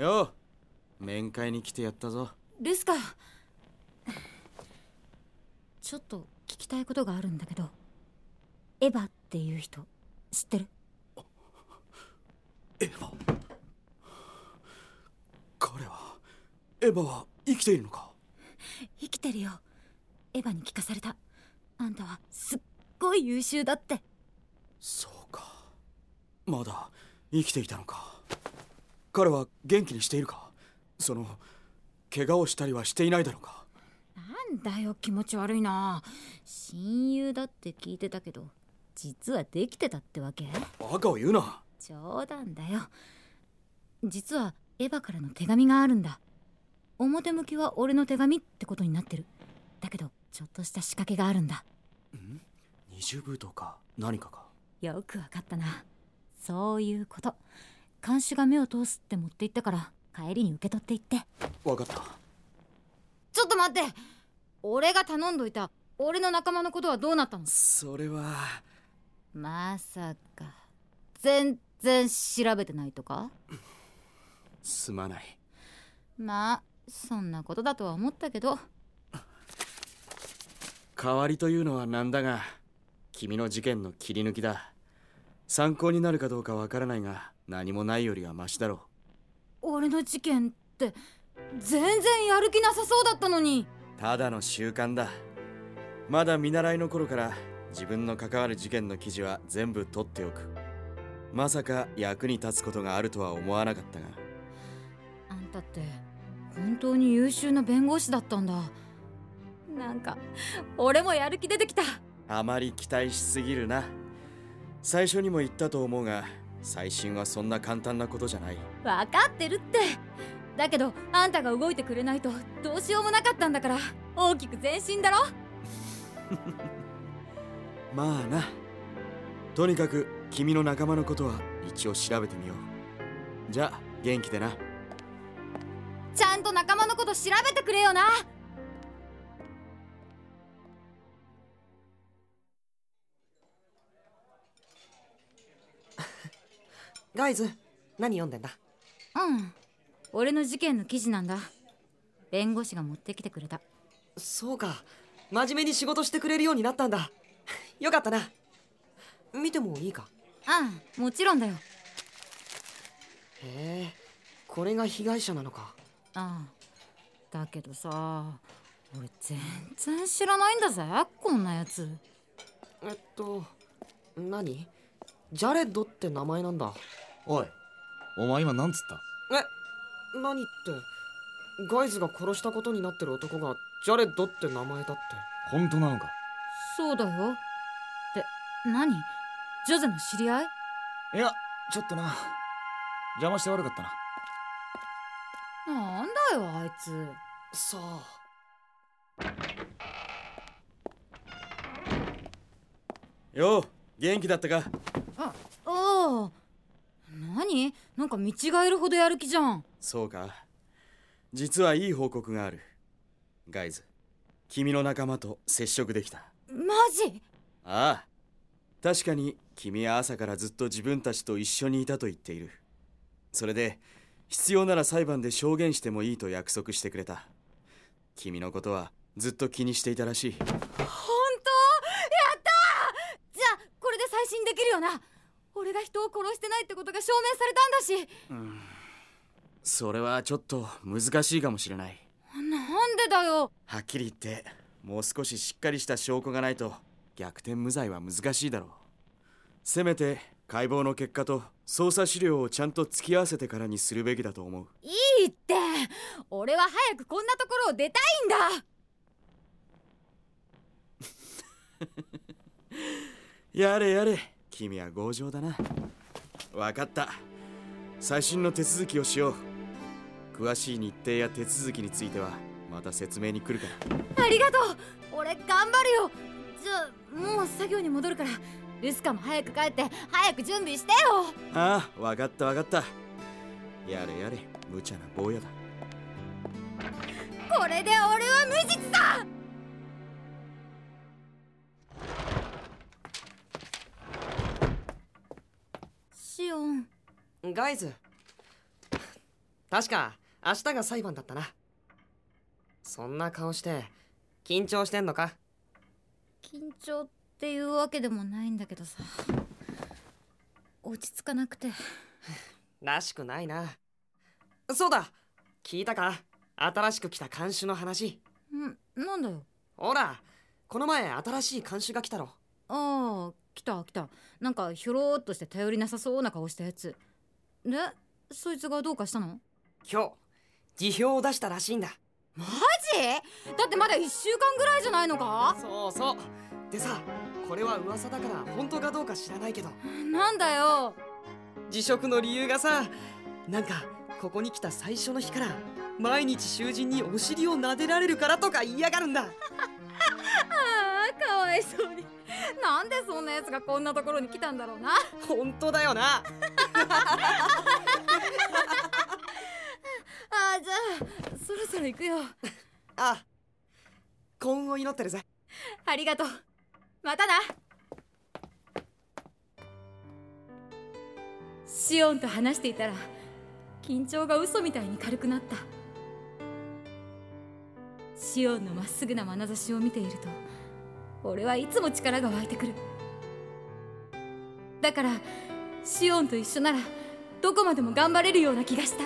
よう。面会に来てやったぞ。ルスカちょっと聞きたいことがあるんだけどエヴァっていう人知ってる？エヴァ？彼はエヴァは生きているのか？生きてるよ。エヴァに聞かされた。あんたはすっごい優秀だって。そうか。まだ生きていたのか彼は元気にしているか？その怪我をしたりはしていないだろうか？なんだよ気持ち悪いな。親友だって聞いてたけど実はできてたってわけ？バカを言うな。冗談だよ。実はエヴァからの手紙があるんだ。表向きは俺の手紙ってことになってる。だけどちょっとした仕掛けがあるんだ。ん？二重封筒か何かか？よくわかったな。そういうこと看守が目を通すって持って行ったから帰りに受け取っていって。分かった。ちょっと待って。俺が頼んどいた俺の仲間のことはどうなったの？それは。まさか。全然調べてないとか？すまない。まあそんなことだとは思ったけど。代わりというのはなんだが君の事件の切り抜きだ参考になるかどうかわからないが何もないよりはマシだろう。俺の事件って全然やる気なさそうだったのに。ただの習慣だ。まだ見習いの頃から自分の関わる事件の記事は全部取っておく。まさか役に立つことがあるとは思わなかったが。あんたって本当に優秀な弁護士だったんだ。なんか俺もやる気出てきた。あまり期待しすぎるな最初にも言ったと思うが最新はそんな簡単なことじゃない。分かってるって。だけどあんたが動いてくれないとどうしようもなかったんだから大きく前進だろ。まあな。とにかく君の仲間のことは一応調べてみよう。じゃあ元気でな。ちゃんと仲間のこと調べてくれよなガイズ何読んでんだ？うん。俺の事件の記事なんだ。弁護士が持ってきてくれた。そうか。真面目に仕事してくれるようになったんだ。よかったな。見てもいいか？ああもちろんだよ。へえこれが被害者なのか。ああだけどさ俺全然知らないんだぜこんなやつ。えっと何？ジャレッドって名前なんだ。おいお前今なんつっえ何って。ガイズが殺したことになってる男がジャレッドって名前だって。本当なのか？そうだよ。って何？ジョゼの知り合い？いやちょっとな。邪魔して悪かったな。なんだよあいつ。さあ。よう元気だったか？あああ。何？なんか見違えるほどやる気じゃん。そうか。実はいい報告がある。ガイズ君の仲間と接触できた。マジ？ああ。確かに君は朝からずっと自分たちと一緒にいたと言っている。それで必要なら裁判で証言してもいいと約束してくれた。君のことはずっと気にしていたらしい本当やったじゃあこれで再審できるよな。俺が人を殺してないってことが証明されたんだし。うん。それはちょっと難しいかもしれない。なんでだよ。はっきり言ってもう少ししっかりした証拠がないと逆転無罪は難しいだろう。せめて解剖の結果と捜査資料をちゃんと突き合わせてからにするべきだと思う。いいって。俺は早くこんなところを出たいんだ やれやれ。君は強情だな。分かった。最新の手続きをしよう。詳しい日程や手続きについてはまた説明に来るから。ありがとう。俺頑張るよ。じゃあもう作業に戻るから。ルスカも早く帰って早く準備してよ。ああ分かった分かった。やれやれ。無茶な坊やだ。これで俺は無実だガイズ。確か明日が裁判だったな。そんな顔して緊張してんのか？緊張っていうわけでもないんだけどさ。落ち着かなくて。らしくないな。そうだ。聞いたか？新しく来た看守の話。んなんだよ。ほらこの前新しい看守が来たろ。ああ来た来た。なんかひょろーっとして頼りなさそうな顔したやつでそいつがどうかしたの？今日辞表を出したらしいんだ。マジ？だってまだ1週間ぐらいじゃないのか？そうそう。でさこれは噂だから本当かどうか知らないけど。なんだよ。辞職の理由がさなんかここに来た最初の日から毎日囚人にお尻を撫でられるからとか言いやがるんだ。ああかわいそうに なんでそんなやつがこんなところに来たんだろうな。本当だよな。ああじゃあそろそろ行くよ。あ幸運を祈ってるぜ。ありがとう。またな。シオンと話していたら緊張が嘘みたいに軽くなった。シオンのまっすぐな眼差しを見ていると俺はいつも力が湧いてくる。だからシオンと一緒ならどこまでも頑張れるような気がした。